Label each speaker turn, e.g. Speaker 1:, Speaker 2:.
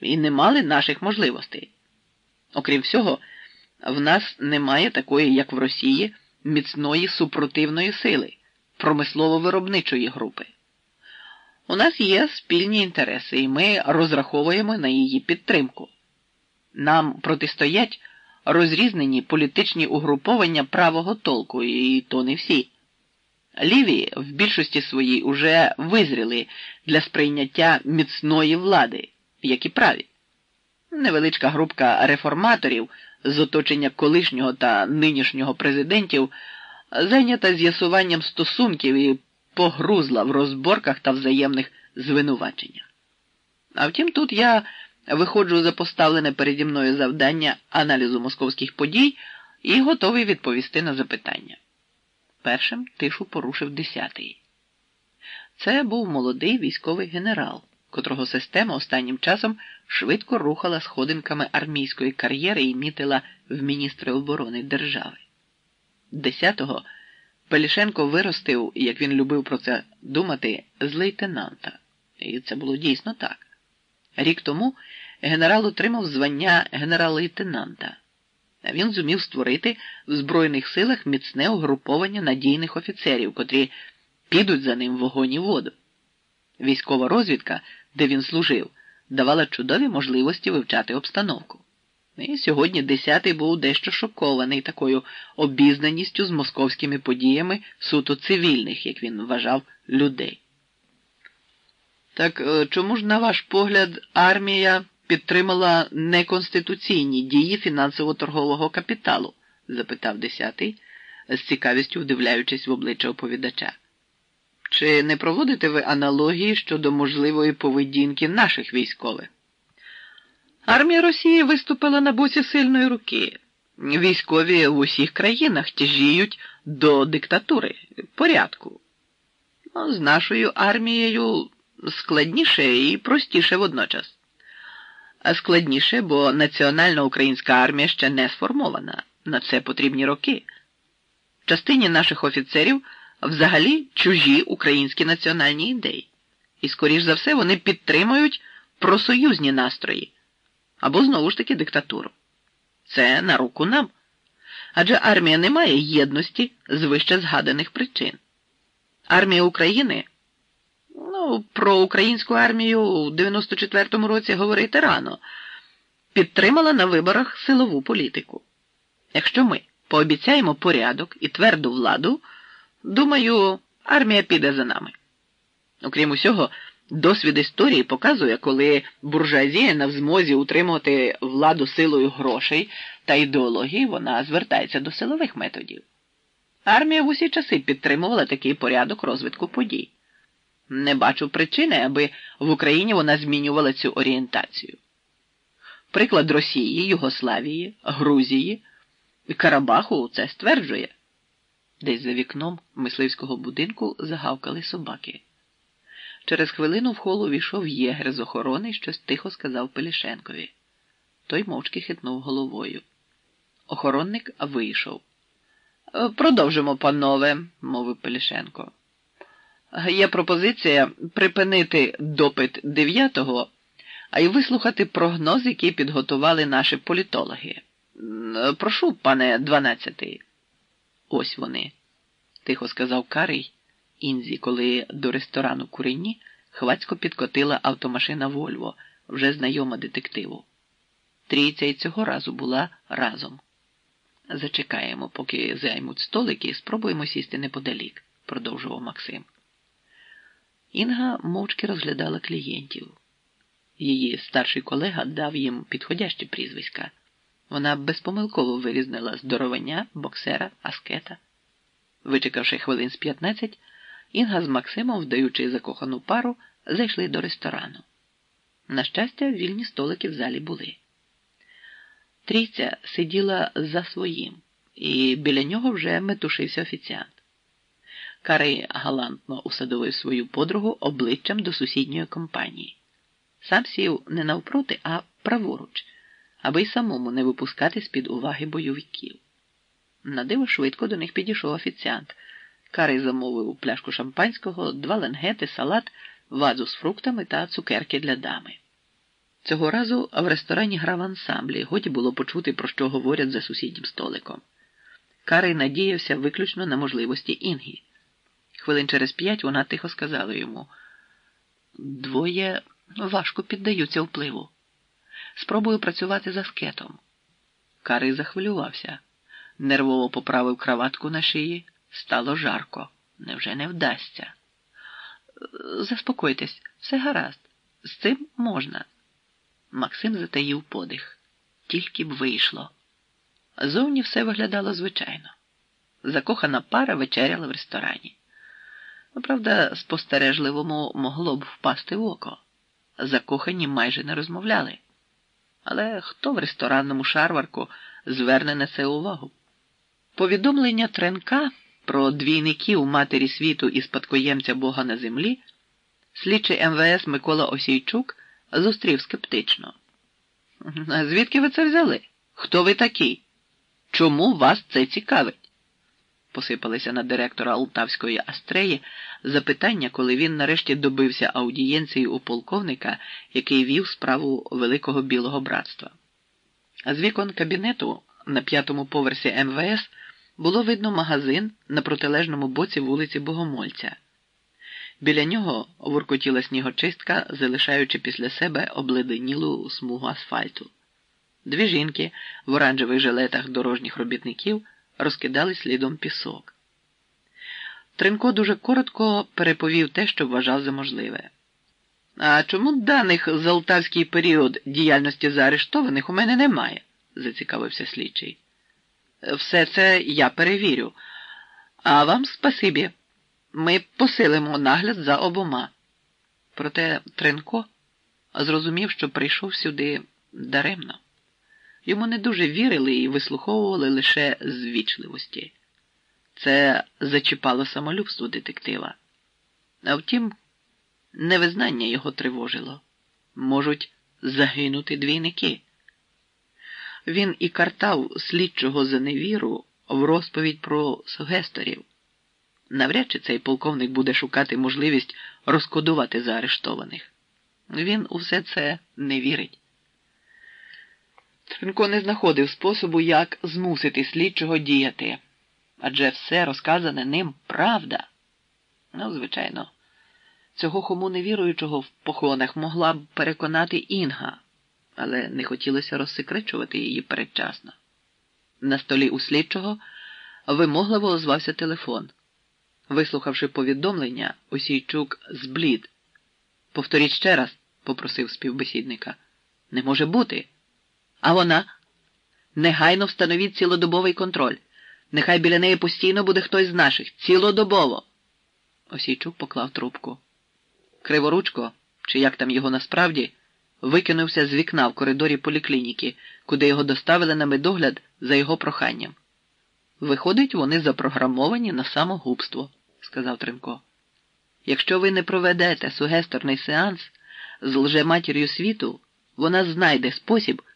Speaker 1: і не мали наших можливостей. Окрім всього, в нас немає такої, як в Росії, міцної супротивної сили, промислово-виробничої групи. У нас є спільні інтереси, і ми розраховуємо на її підтримку. Нам протистоять розрізнені політичні угруповання правого толку, і то не всі. Ліві в більшості своїй уже визріли для сприйняття міцної влади, як і праві. Невеличка групка реформаторів з оточення колишнього та нинішнього президентів зайнята з'ясуванням стосунків і погрузла в розборках та взаємних звинуваченнях. А втім, тут я виходжу за поставлене переді мною завдання аналізу московських подій і готовий відповісти на запитання. Першим тишу порушив десятий. Це був молодий військовий генерал, котрого система останнім часом швидко рухала сходинками армійської кар'єри і мітила в міністри оборони держави. Десятого Пелішенко виростив, як він любив про це думати, з лейтенанта. І це було дійсно так. Рік тому генерал отримав звання генерал-лейтенанта. Він зумів створити в Збройних силах міцне угруповання надійних офіцерів, котрі підуть за ним в вогонь і воду. Військова розвідка, де він служив, давала чудові можливості вивчати обстановку. І сьогодні десятий був дещо шокований такою обізнаністю з московськими подіями суто цивільних, як він вважав, людей. Так е, чому ж, на ваш погляд, армія підтримала неконституційні дії фінансово-торгового капіталу? запитав десятий, з цікавістю вдивляючись в обличчя оповідача. Чи не проводите ви аналогії щодо можливої поведінки наших військових? Армія Росії виступила на боці сильної руки. Військові в усіх країнах тяжіють до диктатури, порядку. З нашою армією складніше і простіше водночас. А складніше, бо національна українська армія ще не сформована. На це потрібні роки. Частині наших офіцерів взагалі чужі українські національні ідеї. І, скоріш за все, вони підтримують просоюзні настрої або знову ж таки диктатуру. Це на руку нам. Адже армія не має єдності з вище згаданих причин. Армія України, ну, про українську армію у 94-му році говорити рано, підтримала на виборах силову політику. Якщо ми пообіцяємо порядок і тверду владу, думаю, армія піде за нами. Окрім усього, Досвід історії показує, коли буржуазія на змозі утримувати владу силою грошей та ідеології, вона звертається до силових методів. Армія в усі часи підтримувала такий порядок розвитку подій. Не бачу причини, аби в Україні вона змінювала цю орієнтацію. Приклад Росії, Югославії, Грузії Карабаху це стверджує. Десь за вікном мисливського будинку загавкали собаки. Через хвилину в холу увійшов єгер з охорони щось тихо сказав Пелішенкові. Той мовчки хитнув головою. Охоронник вийшов. «Е, продовжимо, панове, мовив Пелішенко. Є пропозиція припинити допит дев'ятого, а й вислухати прогноз, який підготували наші політологи. Прошу, пане дванадцятий. Ось вони, тихо сказав Карий. Інзі, коли до ресторану курені хвацько підкотила автомашина Вольво, вже знайома детективу. Трійця і цього разу була разом. Зачекаємо, поки займуть столики, спробуємо сісти неподалік, продовжував Максим. Інга мовчки розглядала клієнтів. Її старший колега дав їм підходящі прізвиська. Вона безпомилково вирізнила здоровання, боксера, аскета. Вичекавши хвилин з п'ятнадцять, Інга з Максимом, вдаючи закохану пару, зайшли до ресторану. На щастя, вільні столики в залі були. Трійця сиділа за своїм, і біля нього вже метушився офіціант. Карий галантно усадовив свою подругу обличчям до сусідньої компанії. Сам сів не навпроти, а праворуч, аби й самому не випускати з-під уваги бойовиків. На диво швидко до них підійшов офіціант. Карий замовив пляшку шампанського, два ленгети, салат, вазу з фруктами та цукерки для дами. Цього разу в ресторані грав ансамблі, годі було почути, про що говорять за сусіднім столиком. Карий надіявся виключно на можливості Інгі. Хвилин через п'ять вона тихо сказала йому двоє важко піддаються впливу. Спробую працювати за скетом. Карий захвилювався, нервово поправив краватку на шиї, стало жарко. Невже не вдасться? Заспокойтесь, все гаразд, з цим можна. Максим затаїв подих. Тільки б вийшло. Зовні все виглядало звичайно. Закохана пара вечеряла в ресторані. Правда, спостережливому могло б впасти в око. Закохані майже не розмовляли. Але хто в ресторанному шарварку зверне на це увагу? Повідомлення Тренка про двійників матері світу і спадкоємця Бога на землі слідчий МВС Микола Осійчук зустрів скептично. А звідки ви це взяли? Хто ви такий? Чому вас це цікавить? Посипалися на директора Алтавської астреї запитання, коли він нарешті добився аудієнції у полковника, який вів справу Великого Білого Братства. З вікон кабінету на п'ятому поверсі МВС було видно магазин на протилежному боці вулиці Богомольця. Біля нього воркотіла снігочистка, залишаючи після себе обледенілу смугу асфальту. Дві жінки в оранжевих жилетах дорожніх робітників розкидали слідом пісок. Тренко дуже коротко переповів те, що вважав за можливе. А чому даних за алтавський період діяльності заарештованих у мене немає? зацікавився слідчий. Все це я перевірю. А вам спасибі. Ми посилимо нагляд за обома. Проте Тренко зрозумів, що прийшов сюди даремно. Йому не дуже вірили і вислуховували лише з вічливості. Це зачіпало самолюбство детектива. А втім, невизнання його тривожило. Можуть загинути двійники. Він і картав слідчого за невіру в розповідь про сугесторів. Навряд чи цей полковник буде шукати можливість розкодувати заарештованих. Він у все це не вірить. Тренко не знаходив способу, як змусити слідчого діяти, адже все розказане ним правда. Ну, звичайно, цього хому невіруючого в похонах могла б переконати Інга, але не хотілося розсекречувати її передчасно. На столі у слідчого вимогливо озвався телефон. Вислухавши повідомлення, Осійчук зблід. Повторіть ще раз, попросив співбесідника. Не може бути. А вона? Негайно встановіть цілодобовий контроль. Нехай біля неї постійно буде хтось з наших. Цілодобово. Осійчук поклав трубку. Криворучко, чи як там його насправді, викинувся з вікна в коридорі поліклініки, куди його доставили на медогляд за його проханням. Виходить, вони запрограмовані на самогубство, сказав Тренко. Якщо ви не проведете сугесторний сеанс з лжематір'ю світу, вона знайде спосіб.